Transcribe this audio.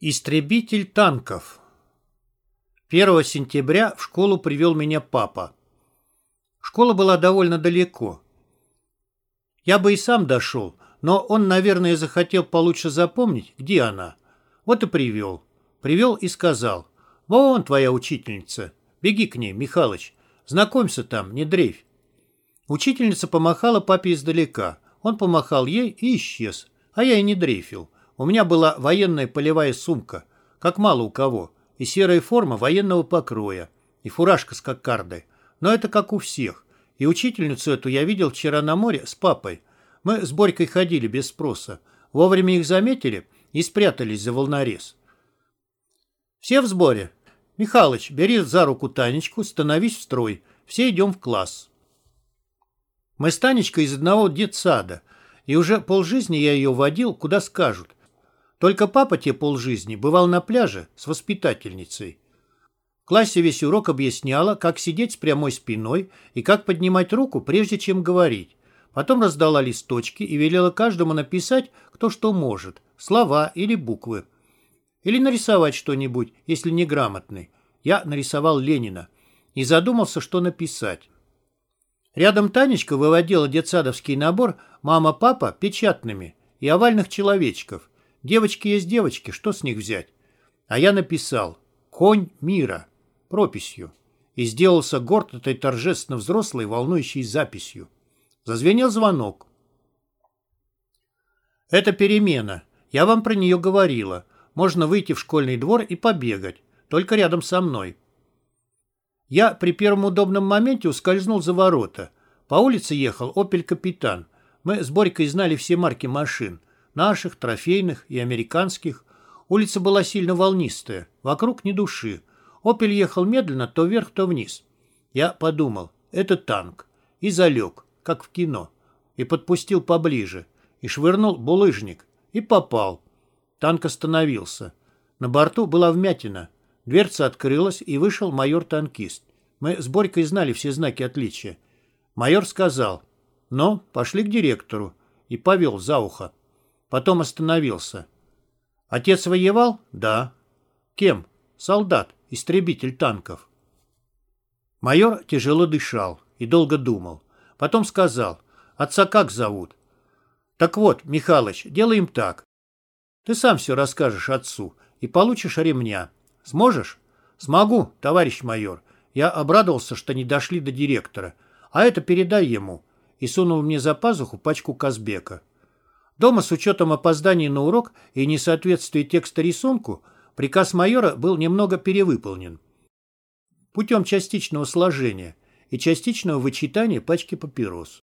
Истребитель танков 1 сентября в школу привел меня папа. Школа была довольно далеко. Я бы и сам дошел, но он, наверное, захотел получше запомнить, где она. Вот и привел. Привел и сказал, «Вон твоя учительница. Беги к ней, Михалыч. Знакомься там, не дрейфь». Учительница помахала папе издалека. Он помахал ей и исчез, а я и не дрейфил. У меня была военная полевая сумка, как мало у кого, и серая форма военного покроя, и фуражка с кокардой. Но это как у всех. И учительницу эту я видел вчера на море с папой. Мы с Борькой ходили без спроса. Вовремя их заметили и спрятались за волнорез. Все в сборе. Михалыч, бери за руку Танечку, становись в строй. Все идем в класс. Мы с Танечкой из одного детсада, и уже полжизни я ее водил, куда скажут. Только папа те полжизни бывал на пляже с воспитательницей. В классе весь урок объясняла, как сидеть с прямой спиной и как поднимать руку, прежде чем говорить. Потом раздала листочки и велела каждому написать, кто что может, слова или буквы. Или нарисовать что-нибудь, если неграмотный. Я нарисовал Ленина и задумался, что написать. Рядом Танечка выводила детсадовский набор «Мама-папа» печатными и овальных человечков – Девочки есть девочки, что с них взять? А я написал «Конь мира» прописью и сделался горд этой торжественно взрослой волнующей записью. Зазвенел звонок. Это перемена. Я вам про нее говорила. Можно выйти в школьный двор и побегать. Только рядом со мной. Я при первом удобном моменте ускользнул за ворота. По улице ехал «Опель Капитан». Мы с Борькой знали все марки машин наших, трофейных и американских. Улица была сильно волнистая, вокруг ни души. «Опель» ехал медленно то вверх, то вниз. Я подумал, это танк, и залег, как в кино, и подпустил поближе, и швырнул булыжник, и попал. Танк остановился. На борту была вмятина. Дверца открылась, и вышел майор-танкист. Мы с Борькой знали все знаки отличия. Майор сказал, «Ну, пошли к директору», и повел за ухо. Потом остановился. Отец воевал? Да. Кем? Солдат, истребитель танков. Майор тяжело дышал и долго думал. Потом сказал, отца как зовут? Так вот, Михалыч, делаем так. Ты сам все расскажешь отцу и получишь ремня. Сможешь? Смогу, товарищ майор. Я обрадовался, что не дошли до директора. А это передай ему. И сунул мне за пазуху пачку Казбека. Дома с учетом опозданий на урок и несоответствия текста рисунку приказ майора был немного перевыполнен. Путем частичного сложения и частичного вычитания пачки папирос.